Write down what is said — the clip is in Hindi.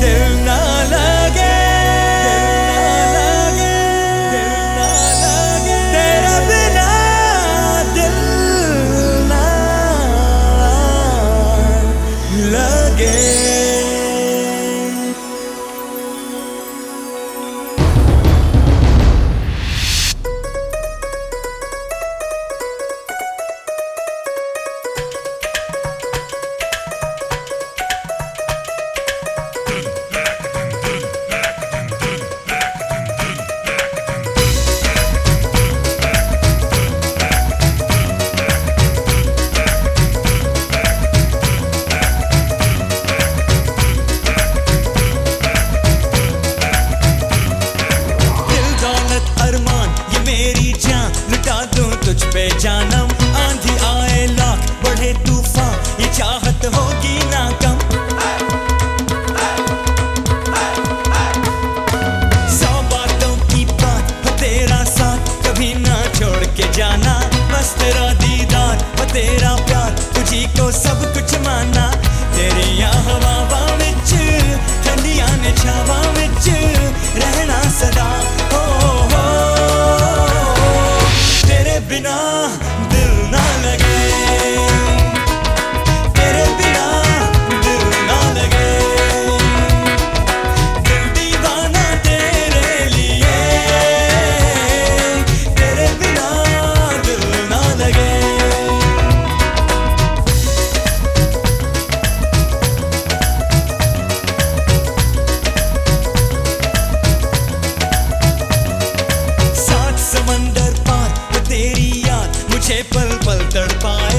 del nada छोड़ के जाना। बस तेरा दीदार तेरा प्यार, तुझी को सब कुछ माना। तेरी यहाँ हवा पीछे पल पल तड़पाए